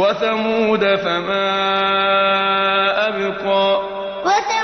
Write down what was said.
وثمود فما أبقى. وثمود